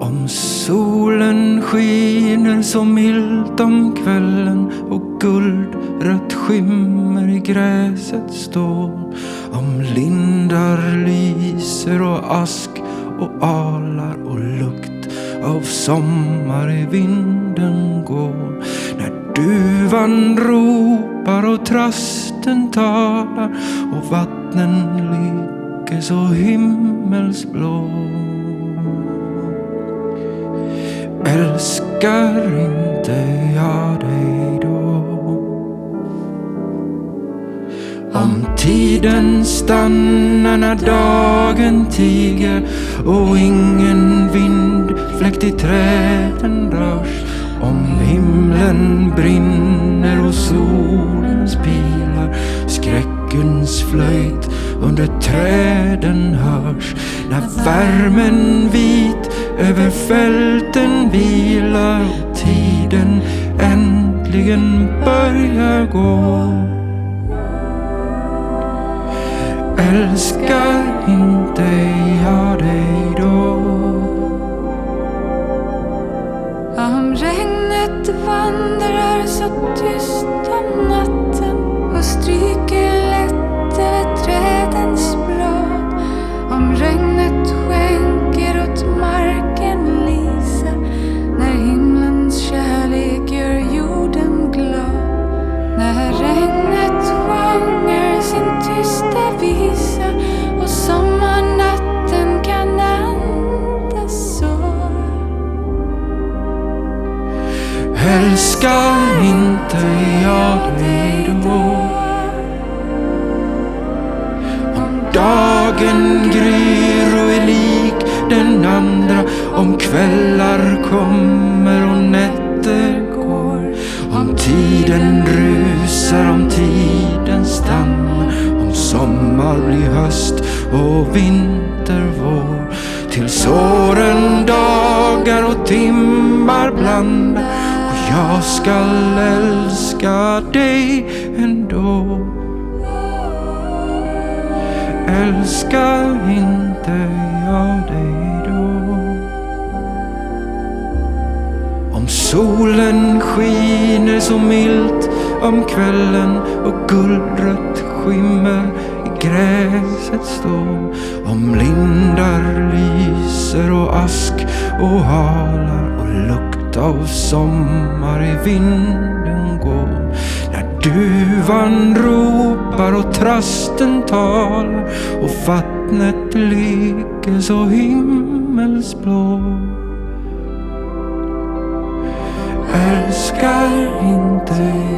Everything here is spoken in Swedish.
Om solen skiner så milt om kvällen och guldrött skimmer i gräset står. Om lindar lyser och ask och alar och lukt av sommar i vinden går. När duvan ropar och trasten talar och vattnen ligger så himmelsblå. Älskar inte jag dig då? Om tiden stannar när dagen tiger och ingen vindfläkt i träden rörs. Om himlen brinner och solens pilar skräckens flöjt under träden hörs. När värmen vit över fälten vilar och tiden äntligen börjar gå. Älskar inte jag dig då? Om regnet vandrar så tyst om natten och stryker Älskar inte jag dig då? Om dagen gryr och är lik den andra Om kvällar kommer och nätter går Om tiden rusar, om tiden stannar Om sommar blir höst och vinter vår Tills åren dagar och timmar blandar jag skall älska dig ändå Älskar inte jag dig då? Om solen skiner så milt om kvällen och guldrött skimmer i gräset står. Om lindar lyser och ask och halar och lukt av sommar i vinden går. När duvan ropar och trasten talar och vattnet ligger så himmelsblå. Älskar inte jag?